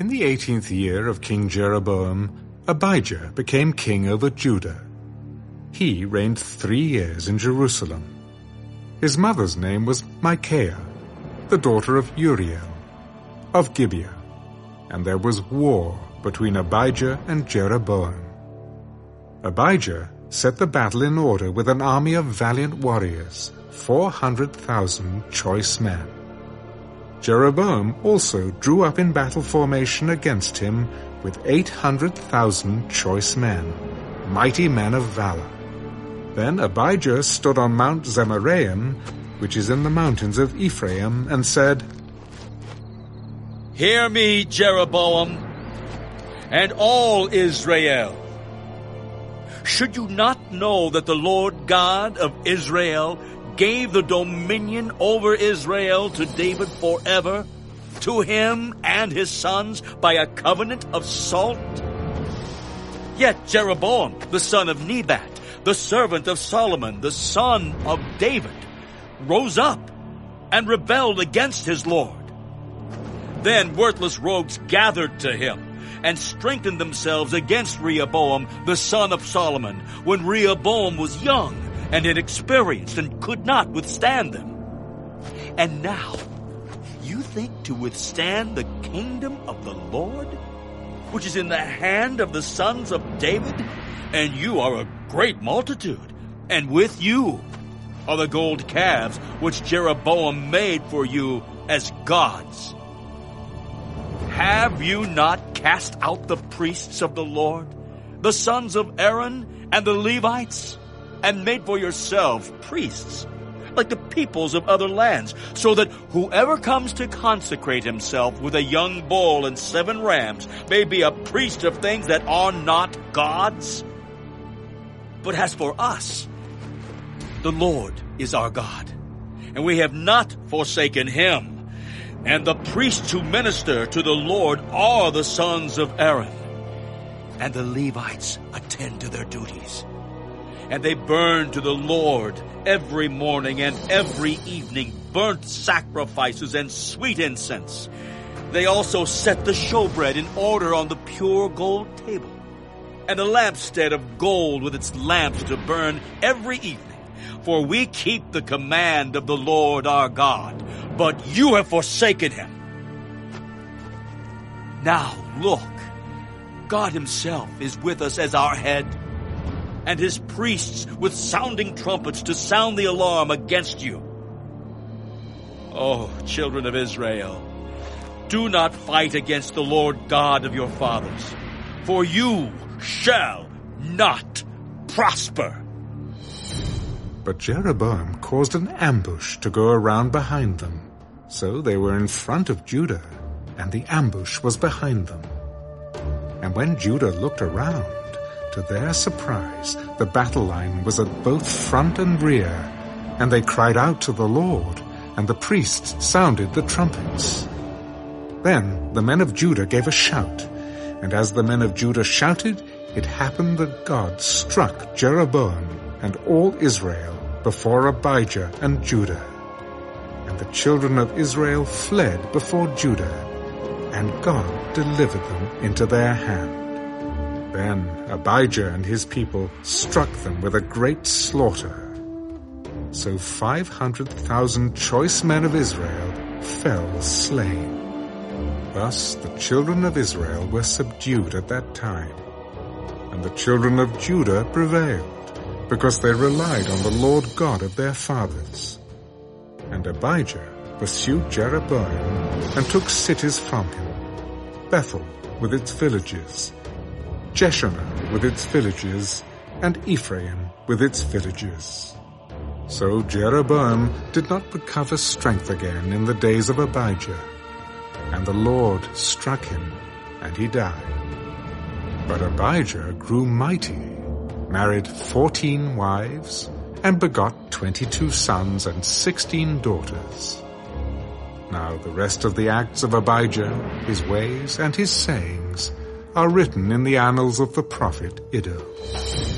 In the eighteenth year of King Jeroboam, Abijah became king over Judah. He reigned three years in Jerusalem. His mother's name was Michaiah, the daughter of Uriel, of Gibeah. And there was war between Abijah and Jeroboam. Abijah set the battle in order with an army of valiant warriors, 400,000 choice men. Jeroboam also drew up in battle formation against him with 800,000 choice men, mighty men of valor. Then Abijah stood on Mount Zemaraim, which is in the mountains of Ephraim, and said, Hear me, Jeroboam, and all Israel. Should you not know that the Lord God of Israel gave the dominion over Israel to David forever, to him and his sons by a covenant of salt? Yet Jeroboam, the son of Nebat, the servant of Solomon, the son of David, rose up and rebelled against his Lord. Then worthless rogues gathered to him and strengthened themselves against Rehoboam, the son of Solomon, when Rehoboam was young and inexperienced and could not withstand them. And now, you think to withstand the kingdom of the Lord, which is in the hand of the sons of David? And you are a great multitude, and with you are the gold calves which Jeroboam made for you as gods. Have you not cast out the priests of the Lord, the sons of Aaron and the Levites, and made for yourselves priests, like the peoples of other lands, so that whoever comes to consecrate himself with a young bull and seven rams may be a priest of things that are not gods? But as for us, the Lord is our God, and we have not forsaken him. And the priests who minister to the Lord are the sons of Aaron. And the Levites attend to their duties. And they burn to the Lord every morning and every evening burnt sacrifices and sweet incense. They also set the showbread in order on the pure gold table, and a lampstand of gold with its lamps to burn every evening. For we keep the command of the Lord our God, but you have forsaken him. Now look, God himself is with us as our head, and his priests with sounding trumpets to sound the alarm against you. Oh, children of Israel, do not fight against the Lord God of your fathers, for you shall not prosper. But Jeroboam caused an ambush to go around behind them. So they were in front of Judah, and the ambush was behind them. And when Judah looked around, to their surprise, the battle line was at both front and rear, and they cried out to the Lord, and the priests sounded the trumpets. Then the men of Judah gave a shout, and as the men of Judah shouted, it happened that God struck Jeroboam and all Israel before Abijah and Judah. And the children of Israel fled before Judah, and God delivered them into their hand. Then Abijah and his people struck them with a great slaughter. So five hundred thousand choice men of Israel fell slain. Thus the children of Israel were subdued at that time, and the children of Judah prevailed because they relied on the Lord God of their fathers. And Abijah pursued Jeroboam and took cities from him, Bethel with its villages, Jeshanah with its villages, and Ephrain with its villages. So Jeroboam did not recover strength again in the days of Abijah, and the Lord struck him, and he died. But Abijah grew mighty married fourteen wives, and begot twenty-two sons and sixteen daughters. Now the rest of the acts of Abijah, his ways, and his sayings are written in the annals of the prophet Iddo.